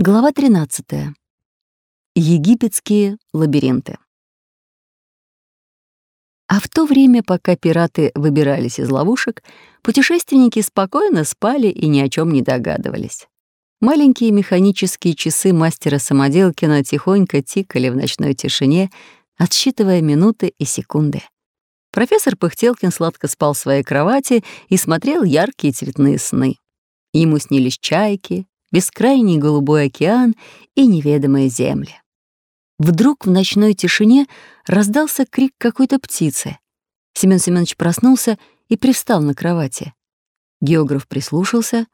Глава 13. Египетские лабиринты. А в то время, пока пираты выбирались из ловушек, путешественники спокойно спали и ни о чем не догадывались. Маленькие механические часы мастера Самоделкина тихонько тикали в ночной тишине, отсчитывая минуты и секунды. Профессор Пыхтелкин сладко спал в своей кровати и смотрел яркие цветные сны. Ему снились чайки, бескрайний голубой океан и неведомые земли. Вдруг в ночной тишине раздался крик какой-то птицы. Семён Семёнович проснулся и привстал на кровати. Географ прислушался,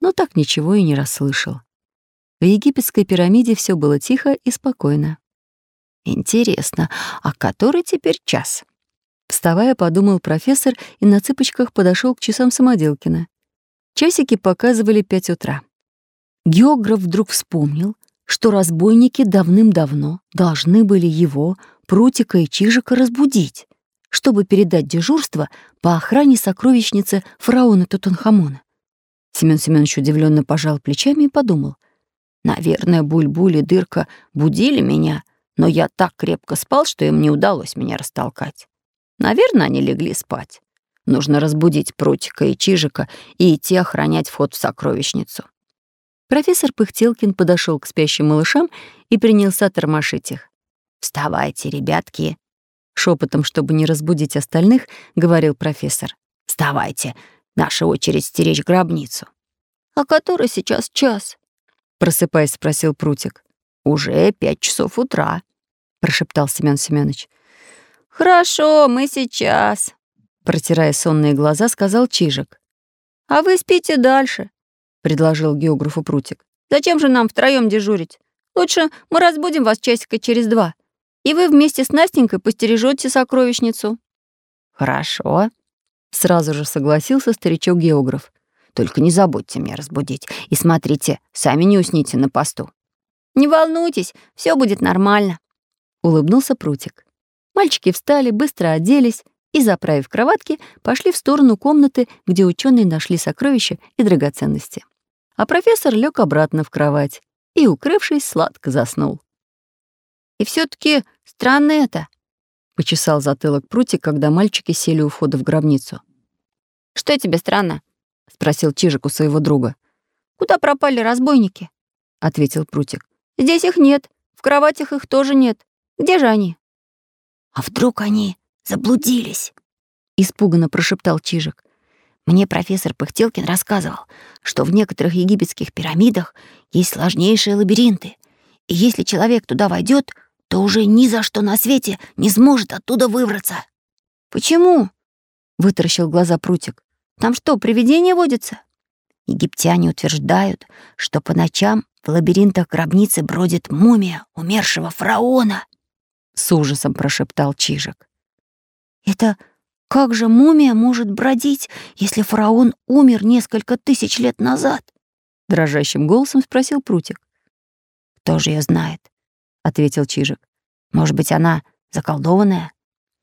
но так ничего и не расслышал. В египетской пирамиде все было тихо и спокойно. «Интересно, а который теперь час?» Вставая, подумал профессор и на цыпочках подошел к часам Самоделкина. Часики показывали пять утра. Географ вдруг вспомнил, что разбойники давным-давно должны были его, Прутика и Чижика разбудить, чтобы передать дежурство по охране сокровищницы фараона Тутанхамона. Семён Семёнович удивленно пожал плечами и подумал, «Наверное, Буль-Буль и Дырка будили меня, но я так крепко спал, что им не удалось меня растолкать. Наверное, они легли спать. Нужно разбудить Прутика и Чижика и идти охранять вход в сокровищницу. Профессор Пыхтелкин подошел к спящим малышам и принялся тормошить их. «Вставайте, ребятки!» Шепотом, чтобы не разбудить остальных, говорил профессор. «Вставайте! Наша очередь стеречь гробницу». «А который сейчас час?» Просыпаясь, спросил Прутик. «Уже пять часов утра», — прошептал Семён Семёныч. «Хорошо, мы сейчас», — протирая сонные глаза, сказал Чижик. «А вы спите дальше. — предложил географу Прутик. «Зачем же нам втроем дежурить? Лучше мы разбудим вас часика через два, и вы вместе с Настенькой постережете сокровищницу». «Хорошо», — сразу же согласился старичок-географ. «Только не забудьте меня разбудить. И смотрите, сами не усните на посту». «Не волнуйтесь, все будет нормально», — улыбнулся Прутик. Мальчики встали, быстро оделись и, заправив кроватки, пошли в сторону комнаты, где ученые нашли сокровища и драгоценности а профессор лег обратно в кровать и, укрывшись, сладко заснул. «И все таки странно это», — почесал затылок прутик, когда мальчики сели у входа в гробницу. «Что тебе странно?» — спросил Чижик у своего друга. «Куда пропали разбойники?» — ответил прутик. «Здесь их нет, в кроватях их тоже нет. Где же они?» «А вдруг они заблудились?» — испуганно прошептал Чижик. Мне профессор Пыхтелкин рассказывал, что в некоторых египетских пирамидах есть сложнейшие лабиринты, и если человек туда войдет, то уже ни за что на свете не сможет оттуда выбраться. «Почему?» — вытаращил глаза Прутик. «Там что, привидения водятся?» Египтяне утверждают, что по ночам в лабиринтах гробницы бродит мумия умершего фараона. С ужасом прошептал Чижик. «Это как же мумия может бродить, если фараон умер несколько тысяч лет назад? Дрожащим голосом спросил Прутик. Кто же ее знает? ответил Чижик. Может быть, она заколдованная?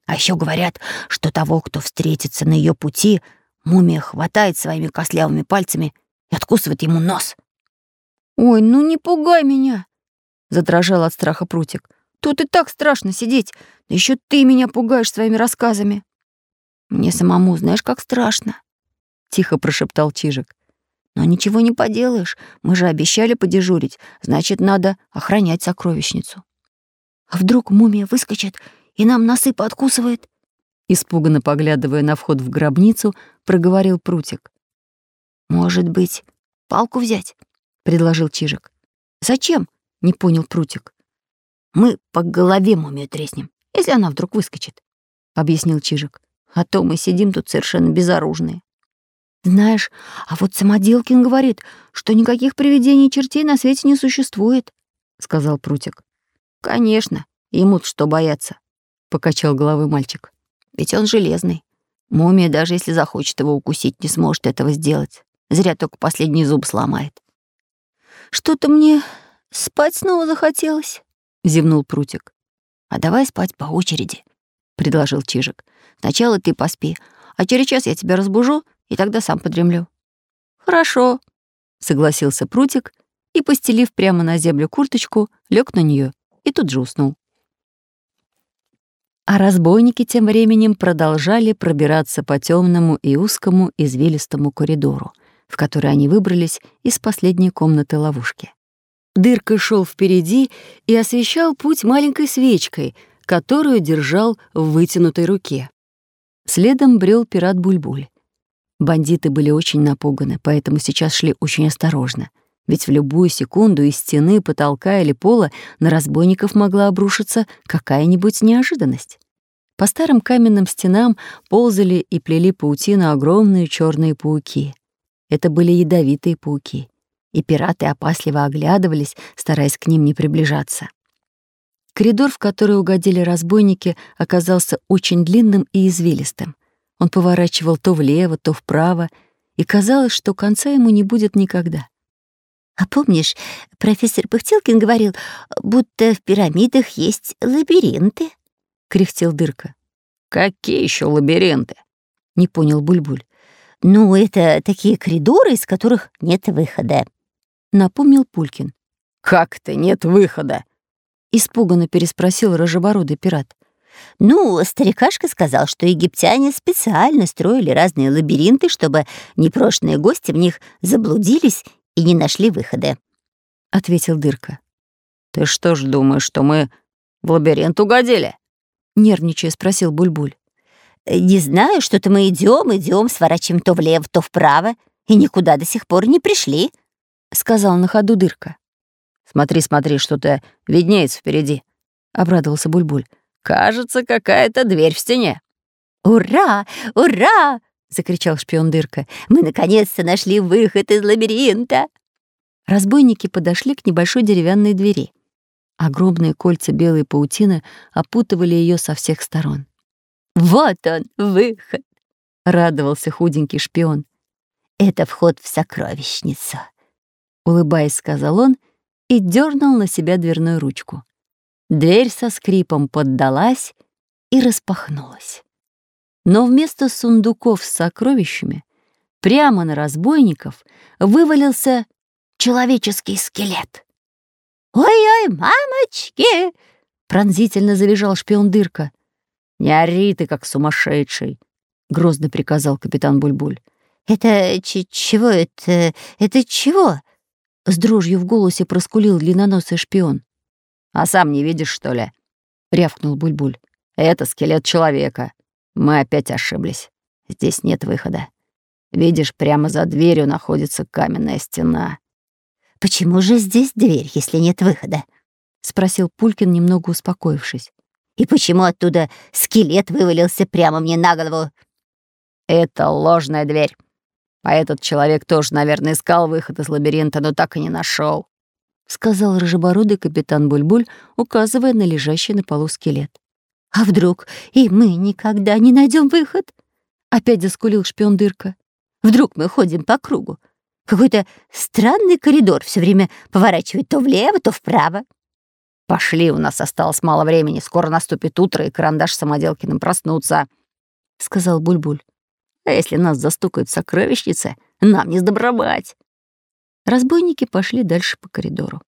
А еще говорят, что того, кто встретится на ее пути, мумия хватает своими костлявыми пальцами и откусывает ему нос. «Ой, ну не пугай меня!» — задрожал от страха Прутик. «Тут и так страшно сидеть, да еще ты меня пугаешь своими рассказами». Мне самому, знаешь, как страшно, тихо прошептал Чижик. Но ничего не поделаешь, мы же обещали подежурить, значит, надо охранять сокровищницу. А вдруг мумия выскочит и нам носы подкусывает? Испуганно поглядывая на вход в гробницу, проговорил Прутик. Может быть, палку взять? предложил Чижик. Зачем? не понял Прутик. Мы по голове мумию треснем, если она вдруг выскочит, объяснил Чижик. А то мы сидим тут совершенно безоружные. Знаешь, а вот Самоделкин говорит, что никаких привидений и чертей на свете не существует, сказал Прутик. Конечно, ему что бояться, покачал головой мальчик. Ведь он железный. Мумия, даже если захочет его укусить, не сможет этого сделать. Зря только последний зуб сломает. Что-то мне спать снова захотелось, зевнул Прутик. А давай спать по очереди, предложил Чижик. Сначала ты поспи, а через час я тебя разбужу, и тогда сам подремлю». «Хорошо», — согласился Прутик и, постелив прямо на землю курточку, лег на нее и тут же уснул. А разбойники тем временем продолжали пробираться по темному и узкому извилистому коридору, в который они выбрались из последней комнаты ловушки. Дырка шел впереди и освещал путь маленькой свечкой, которую держал в вытянутой руке. Следом брел пират Бульбуль. Бандиты были очень напуганы, поэтому сейчас шли очень осторожно. Ведь в любую секунду из стены, потолка или пола на разбойников могла обрушиться какая-нибудь неожиданность. По старым каменным стенам ползали и плели паутину огромные черные пауки. Это были ядовитые пауки, и пираты опасливо оглядывались, стараясь к ним не приближаться. Коридор, в который угодили разбойники, оказался очень длинным и извилистым. Он поворачивал то влево, то вправо, и казалось, что конца ему не будет никогда. А помнишь, профессор Пыхтелкин говорил, будто в пирамидах есть лабиринты? кряхтел Дырка. Какие еще лабиринты? Не понял Бульбуль. Ну, это такие коридоры, из которых нет выхода. Напомнил Пулькин. Как-то нет выхода? Испуганно переспросил рыжебородый пират. Ну, старикашка сказал, что египтяне специально строили разные лабиринты, чтобы непрошенные гости в них заблудились и не нашли выхода», — ответил Дырка. «Ты что ж думаешь, что мы в лабиринт угодили?» — нервничая спросил Бульбуль. -буль. «Не знаю, что-то мы идем, идем, сворачиваем то влево, то вправо, и никуда до сих пор не пришли», — сказал на ходу Дырка. «Смотри, смотри, что-то виднеется впереди», — обрадовался Бульбуль. «Кажется, какая-то дверь в стене». «Ура! Ура!» — закричал шпион Дырка. «Мы наконец-то нашли выход из лабиринта!» Разбойники подошли к небольшой деревянной двери. Огромные кольца белой паутины опутывали ее со всех сторон. «Вот он, выход!» — радовался худенький шпион. «Это вход в сокровищницу», — улыбаясь, сказал он и дернул на себя дверную ручку. Дверь со скрипом поддалась и распахнулась но вместо сундуков с сокровищами прямо на разбойников вывалился человеческий скелет. «Ой-ой, мамочки!» — пронзительно завизжал шпион Дырка. «Не ори ты, как сумасшедший!» — грозно приказал капитан Бульбуль. «Это чего это? Это чего?» — с дрожью в голосе проскулил длинноносый шпион. «А сам не видишь, что ли?» — рявкнул Бульбуль. «Это скелет человека. Мы опять ошиблись. Здесь нет выхода. Видишь, прямо за дверью находится каменная стена. «Почему же здесь дверь, если нет выхода?» — спросил Пулькин, немного успокоившись. «И почему оттуда скелет вывалился прямо мне на голову?» «Это ложная дверь. А этот человек тоже, наверное, искал выход из лабиринта, но так и не нашел, сказал рыжебородый капитан Бульбуль, указывая на лежащий на полу скелет. «А вдруг и мы никогда не найдем выход?» Опять заскулил шпион Дырка. «Вдруг мы ходим по кругу? Какой-то странный коридор все время поворачивает то влево, то вправо». «Пошли, у нас осталось мало времени. Скоро наступит утро, и карандаш Самоделкиным проснутся», — сказал Бульбуль. «А если нас застукают в сокровищнице, нам не сдобровать». Разбойники пошли дальше по коридору.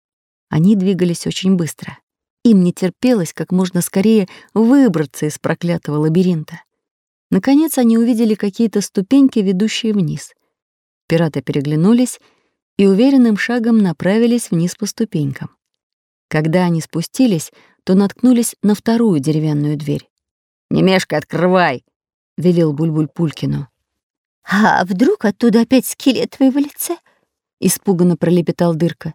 Они двигались очень быстро. Им не терпелось как можно скорее выбраться из проклятого лабиринта. Наконец они увидели какие-то ступеньки, ведущие вниз. Пираты переглянулись и уверенным шагом направились вниз по ступенькам. Когда они спустились, то наткнулись на вторую деревянную дверь. «Не мешкай, открывай!» — велел Бульбуль Пулькину. «А вдруг оттуда опять скелет вывалится?» — испуганно пролепетал Дырка.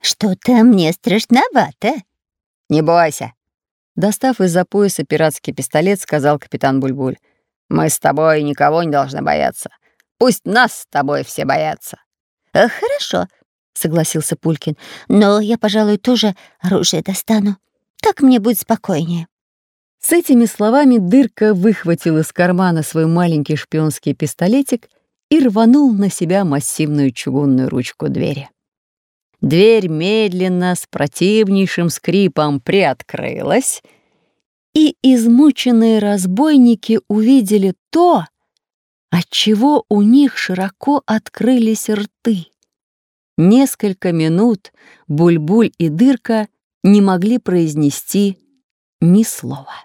«Что-то мне страшновато», «Не бойся!» Достав из-за пояса пиратский пистолет, сказал капитан Бульбуль. «Мы с тобой никого не должны бояться. Пусть нас с тобой все боятся». «Э, «Хорошо», — согласился Пулькин. «Но я, пожалуй, тоже оружие достану. Так мне будет спокойнее». С этими словами Дырка выхватил из кармана свой маленький шпионский пистолетик и рванул на себя массивную чугунную ручку двери. Дверь медленно, с противнейшим скрипом приоткрылась, и измученные разбойники увидели то, отчего у них широко открылись рты. Несколько минут Буль-Буль и Дырка не могли произнести ни слова.